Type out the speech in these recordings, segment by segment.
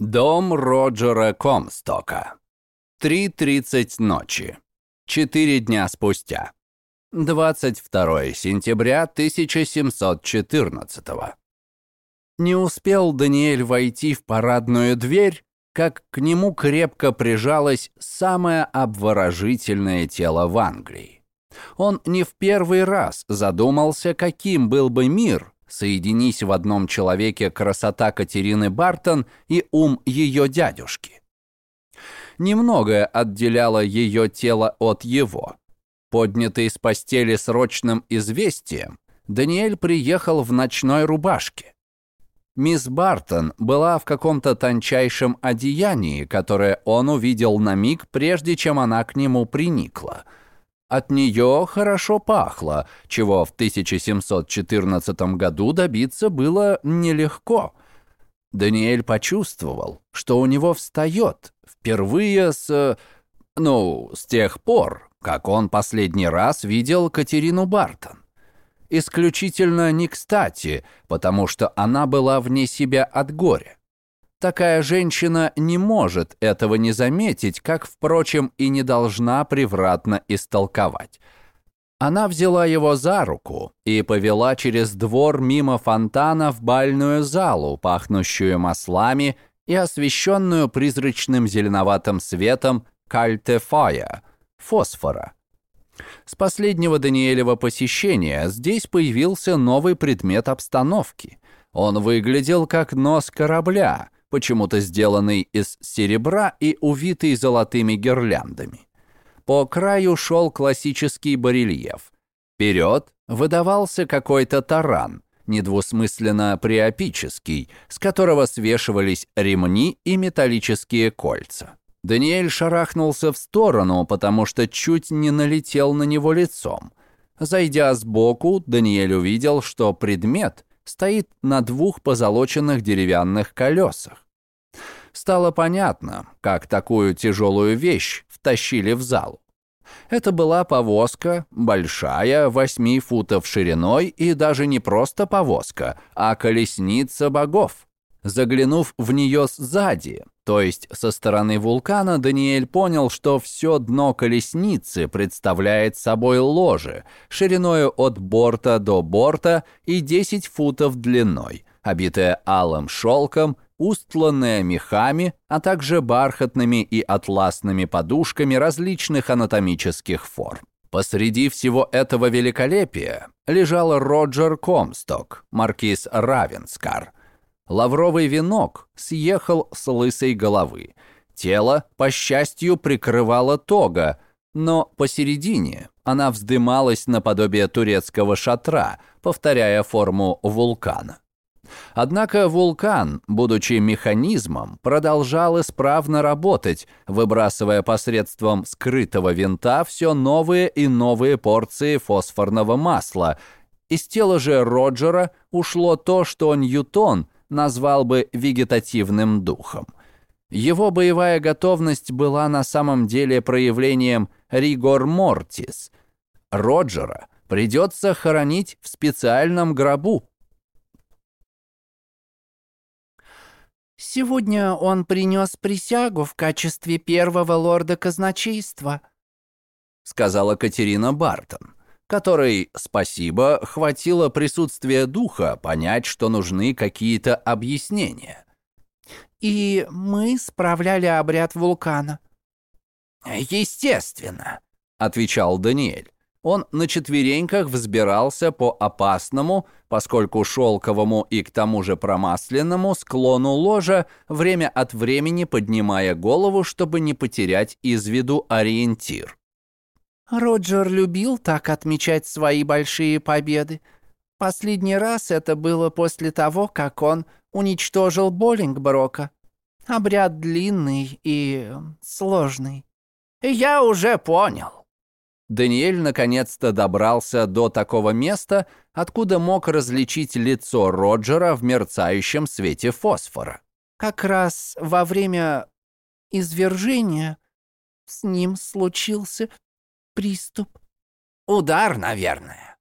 Дом Роджера Комстока. 3.30 ночи. Четыре дня спустя. 22 сентября 1714 Не успел Даниэль войти в парадную дверь, как к нему крепко прижалось самое обворожительное тело в Англии. Он не в первый раз задумался, каким был бы мир, соединись в одном человеке красота Катерины Бартон и ум ее дядюшки. Немногое отделяло ее тело от его. Поднятый с постели срочным известием, Даниэль приехал в ночной рубашке. Мисс Бартон была в каком-то тончайшем одеянии, которое он увидел на миг, прежде чем она к нему приникла – от нее хорошо пахло, чего в 1714 году добиться было нелегко. Даниэль почувствовал, что у него встает впервые с... ну, с тех пор, как он последний раз видел Катерину Бартон. Исключительно не кстати, потому что она была вне себя от горя. Такая женщина не может этого не заметить, как, впрочем, и не должна превратно истолковать. Она взяла его за руку и повела через двор мимо фонтана в бальную залу, пахнущую маслами и освещенную призрачным зеленоватым светом кальтефая, фосфора. С последнего Даниэлева посещения здесь появился новый предмет обстановки. Он выглядел как нос корабля — почему-то сделанный из серебра и увитый золотыми гирляндами. По краю шел классический барельеф. Вперед выдавался какой-то таран, недвусмысленно приопический, с которого свешивались ремни и металлические кольца. Даниэль шарахнулся в сторону, потому что чуть не налетел на него лицом. Зайдя сбоку, Даниэль увидел, что предмет стоит на двух позолоченных деревянных колесах. Стало понятно, как такую тяжелую вещь втащили в зал. Это была повозка, большая, 8 футов шириной и даже не просто повозка, а колесница богов. Заглянув в нее сзади, то есть со стороны вулкана, Даниэль понял, что все дно колесницы представляет собой ложе, шириною от борта до борта и 10 футов длиной, обитое алым шелком, устланная мехами, а также бархатными и атласными подушками различных анатомических форм. Посреди всего этого великолепия лежал Роджер Комсток, маркиз Равенскар – Лавровый венок съехал с лысой головы. Тело, по счастью, прикрывала тога, но посередине она вздымалась наподобие турецкого шатра, повторяя форму вулкана. Однако вулкан, будучи механизмом, продолжал исправно работать, выбрасывая посредством скрытого винта все новые и новые порции фосфорного масла. Из тела же Роджера ушло то, что Ньютон – назвал бы вегетативным духом. Его боевая готовность была на самом деле проявлением ригор мортис. Роджера придется хоронить в специальном гробу. «Сегодня он принес присягу в качестве первого лорда казначейства», сказала Катерина Бартон которой, спасибо, хватило присутствия духа понять, что нужны какие-то объяснения. «И мы справляли обряд вулкана». «Естественно», — отвечал Даниэль. Он на четвереньках взбирался по опасному, поскольку шелковому и к тому же промасленному склону ложа, время от времени поднимая голову, чтобы не потерять из виду ориентир. Роджер любил так отмечать свои большие победы. Последний раз это было после того, как он уничтожил Боллингброка. Обряд длинный и сложный. Я уже понял. Даниэль наконец-то добрался до такого места, откуда мог различить лицо Роджера в мерцающем свете фосфора. Как раз во время извержения с ним случился приступ. Удар, наверное.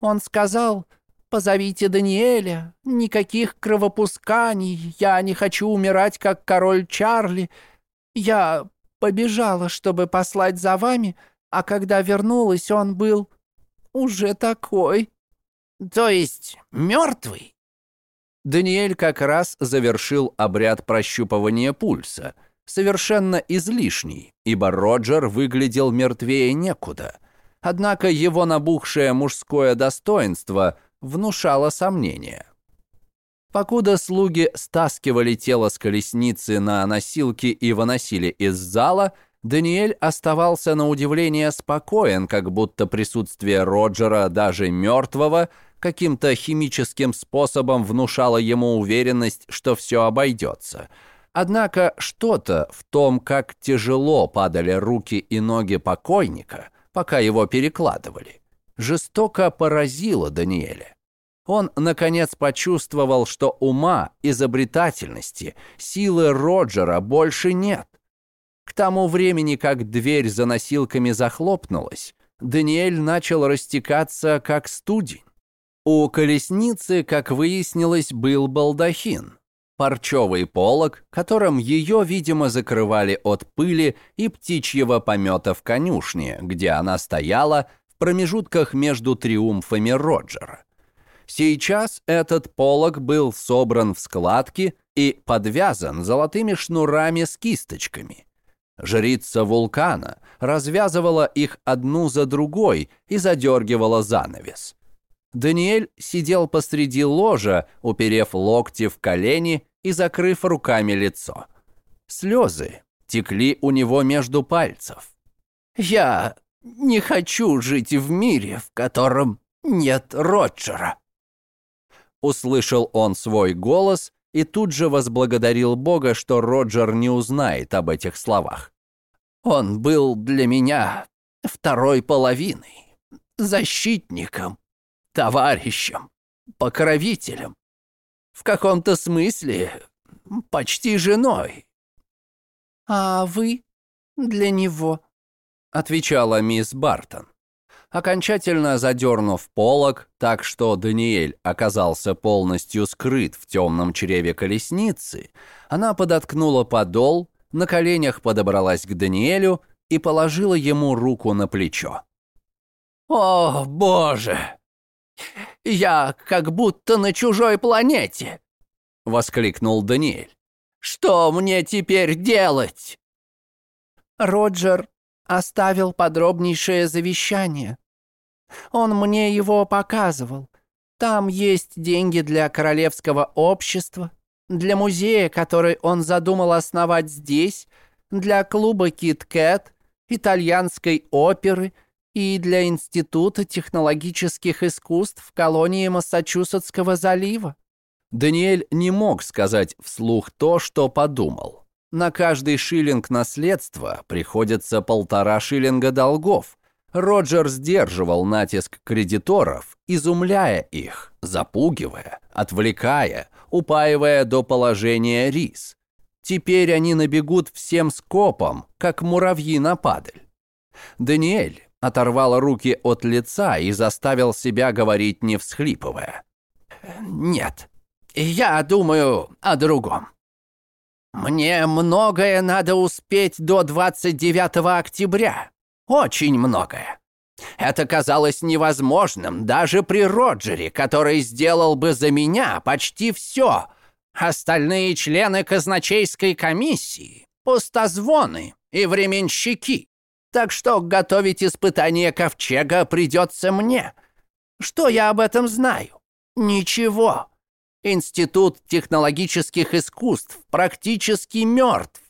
Он сказал, позовите Даниэля. Никаких кровопусканий. Я не хочу умирать, как король Чарли. Я побежала, чтобы послать за вами, а когда вернулась, он был уже такой». «То есть мертвый?» Даниэль как раз завершил обряд прощупывания пульса, совершенно излишний, ибо Роджер выглядел мертвее некуда. Однако его набухшее мужское достоинство внушало сомнения. Покуда слуги стаскивали тело с колесницы на носилки и выносили из зала, Даниэль оставался на удивление спокоен, как будто присутствие Роджера, даже мертвого, каким-то химическим способом внушало ему уверенность, что все обойдется. Однако что-то в том, как тяжело падали руки и ноги покойника, пока его перекладывали, жестоко поразило Даниэля. Он, наконец, почувствовал, что ума, изобретательности, силы Роджера больше нет. К тому времени, как дверь за носилками захлопнулась, Даниэль начал растекаться, как студень. У колесницы, как выяснилось, был балдахин. Парчевый полог, которым ее, видимо, закрывали от пыли и птичьего помета в конюшне, где она стояла в промежутках между триумфами Роджера. Сейчас этот полог был собран в складки и подвязан золотыми шнурами с кисточками. Жрица вулкана развязывала их одну за другой и задергивала занавес. Даниэль сидел посреди ложа, уперев локти в колени и закрыв руками лицо. Слезы текли у него между пальцев. «Я не хочу жить в мире, в котором нет Роджера», Услышал он свой голос и тут же возблагодарил Бога, что Роджер не узнает об этих словах. «Он был для меня второй половиной, защитником, товарищем, покровителем, в каком-то смысле почти женой». «А вы для него?» — отвечала мисс Бартон. Окончательно задернув полог, так что Даниэль оказался полностью скрыт в темном чреве колесницы, она подоткнула подол, на коленях подобралась к Даниэлю и положила ему руку на плечо. «О, боже! Я как будто на чужой планете!» — воскликнул Даниэль. «Что мне теперь делать?» Роджер оставил подробнейшее завещание. Он мне его показывал. Там есть деньги для королевского общества, для музея, который он задумал основать здесь, для клуба Кит Кэт, итальянской оперы и для Института технологических искусств колонии Массачусетского залива. Даниэль не мог сказать вслух то, что подумал. На каждый шиллинг наследства приходится полтора шиллинга долгов. Роджер сдерживал натиск кредиторов, изумляя их, запугивая, отвлекая, упаивая до положения рис. Теперь они набегут всем скопом, как муравьи на падаль. Даниэль оторвал руки от лица и заставил себя говорить, не всхлипывая. «Нет, я думаю о другом. Мне многое надо успеть до 29 октября. Очень многое. Это казалось невозможным даже при Роджере, который сделал бы за меня почти все. Остальные члены казначейской комиссии – пустозвоны и временщики. Так что готовить испытание ковчега придется мне. Что я об этом знаю? Ничего. Институт технологических искусств практически мертв.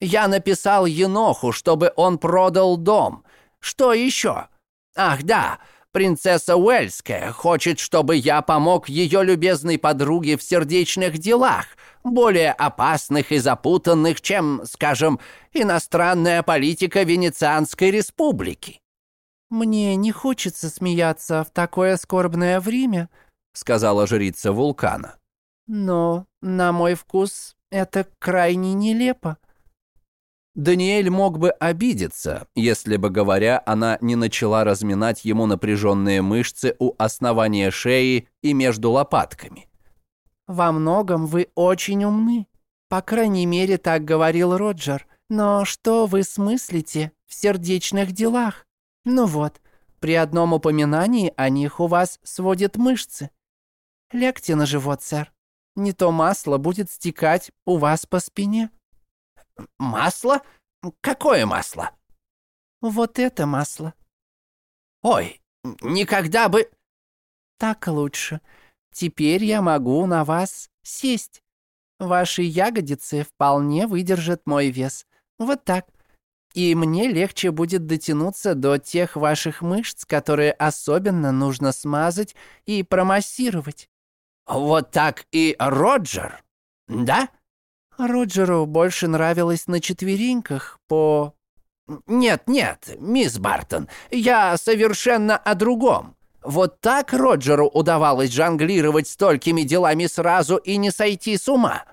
Я написал Еноху, чтобы он продал дом. Что еще? Ах да, принцесса Уэльская хочет, чтобы я помог ее любезной подруге в сердечных делах, более опасных и запутанных, чем, скажем, иностранная политика Венецианской республики. «Мне не хочется смеяться в такое скорбное время», — сказала жрица вулкана. «Но, на мой вкус, это крайне нелепо. Даниэль мог бы обидеться, если бы, говоря, она не начала разминать ему напряженные мышцы у основания шеи и между лопатками. «Во многом вы очень умны. По крайней мере, так говорил Роджер. Но что вы смыслите в сердечных делах? Ну вот, при одном упоминании о них у вас сводят мышцы. Лягте на живот, сэр. Не то масло будет стекать у вас по спине». «Масло? Какое масло?» «Вот это масло». «Ой, никогда бы...» «Так лучше. Теперь я могу на вас сесть. Ваши ягодицы вполне выдержат мой вес. Вот так. И мне легче будет дотянуться до тех ваших мышц, которые особенно нужно смазать и промассировать». «Вот так и Роджер, да?» Роджеру больше нравилось на четвереньках по... «Нет, нет, мисс Бартон, я совершенно о другом. Вот так Роджеру удавалось жонглировать столькими делами сразу и не сойти с ума.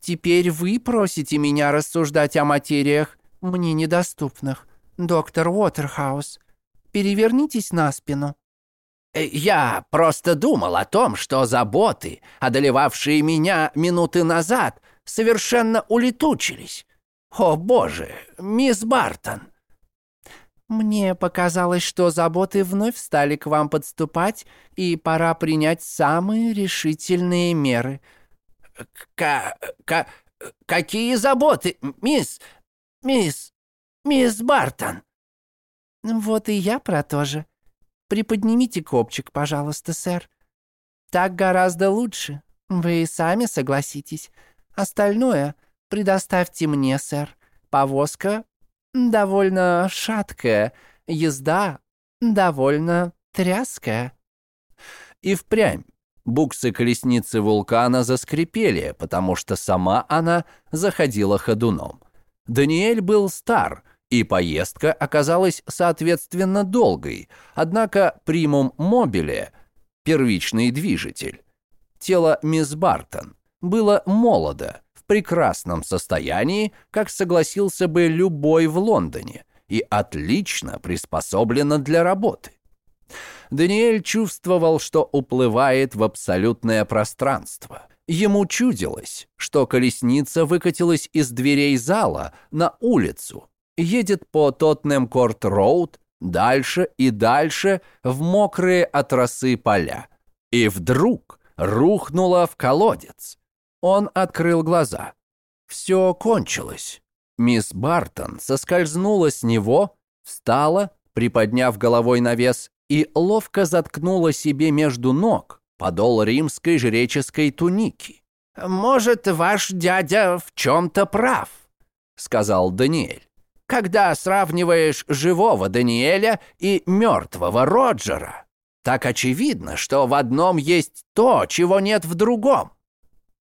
Теперь вы просите меня рассуждать о материях, мне недоступных. Доктор Уотерхаус, перевернитесь на спину». Э, «Я просто думал о том, что заботы, одолевавшие меня минуты назад, совершенно улетучились. О, боже, мисс Бартон!» «Мне показалось, что заботы вновь стали к вам подступать, и пора принять самые решительные меры». К к какие заботы, мисс... мисс... мисс Бартон?» «Вот и я про то же. Приподнимите копчик, пожалуйста, сэр. Так гораздо лучше. Вы сами согласитесь. Остальное предоставьте мне, сэр. Повозка довольно шаткая, езда довольно тряская». И впрямь буксы колесницы вулкана заскрипели, потому что сама она заходила ходуном. Даниэль был стар, и поездка оказалась соответственно долгой, однако примум мобиле, первичный движитель, тело мисс Бартон, было молодо, в прекрасном состоянии, как согласился бы любой в Лондоне, и отлично приспособлено для работы. Даниэль чувствовал, что уплывает в абсолютное пространство. Ему чудилось, что колесница выкатилась из дверей зала на улицу, едет по Тоттенем-Корт-Роуд дальше и дальше в мокрые от росы поля. И вдруг рухнула в колодец. Он открыл глаза. Все кончилось. Мисс Бартон соскользнула с него, встала, приподняв головой навес, и ловко заткнула себе между ног подол римской жреческой туники. «Может, ваш дядя в чем-то прав», — сказал Даниэль. «Когда сравниваешь живого Даниэля и мертвого Роджера, так очевидно, что в одном есть то, чего нет в другом».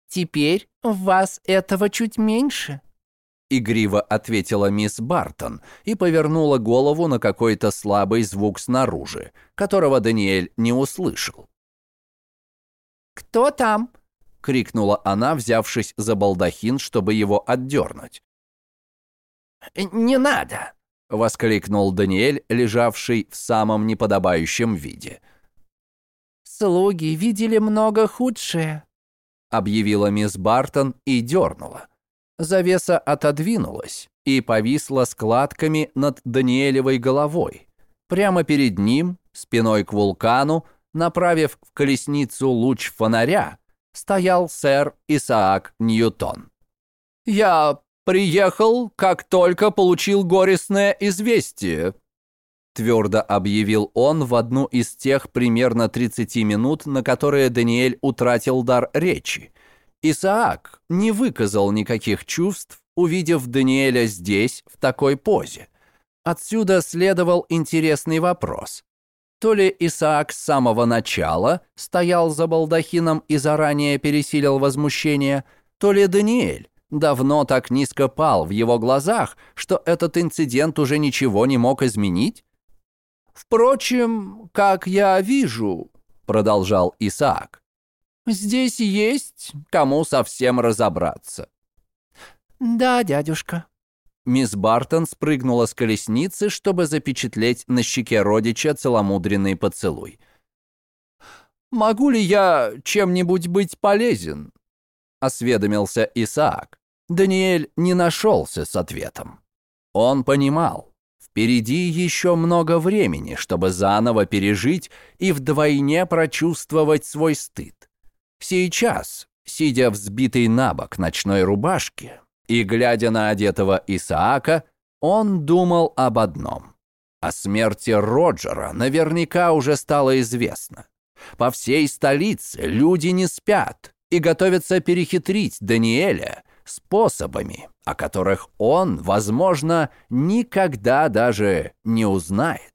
«Теперь в вас этого чуть меньше», Игриво ответила мисс Бартон и повернула голову на какой-то слабый звук снаружи, которого Даниэль не услышал. «Кто там?» — крикнула она, взявшись за балдахин, чтобы его отдернуть. «Не надо!» — воскликнул Даниэль, лежавший в самом неподобающем виде. «Слуги видели много худшее», — объявила мисс Бартон и дернула. Завеса отодвинулась и повисла складками над Даниэлевой головой. Прямо перед ним, спиной к вулкану, направив в колесницу луч фонаря, стоял сэр Исаак Ньютон. «Я приехал, как только получил горестное известие», твердо объявил он в одну из тех примерно 30 минут, на которые Даниэль утратил дар речи, Исаак не выказал никаких чувств, увидев Даниэля здесь, в такой позе. Отсюда следовал интересный вопрос. То ли Исаак с самого начала стоял за балдахином и заранее пересилил возмущение, то ли Даниэль давно так низко пал в его глазах, что этот инцидент уже ничего не мог изменить? «Впрочем, как я вижу», — продолжал Исаак, Здесь есть кому совсем разобраться». «Да, дядюшка». Мисс Бартон спрыгнула с колесницы, чтобы запечатлеть на щеке родича целомудренный поцелуй. «Могу ли я чем-нибудь быть полезен?» — осведомился Исаак. Даниэль не нашелся с ответом. Он понимал, впереди еще много времени, чтобы заново пережить и вдвойне прочувствовать свой стыд. Сейчас, сидя в сбитой на бок ночной рубашке и глядя на одетого Исаака, он думал об одном. О смерти Роджера наверняка уже стало известно. По всей столице люди не спят и готовятся перехитрить Даниэля способами, о которых он, возможно, никогда даже не узнает.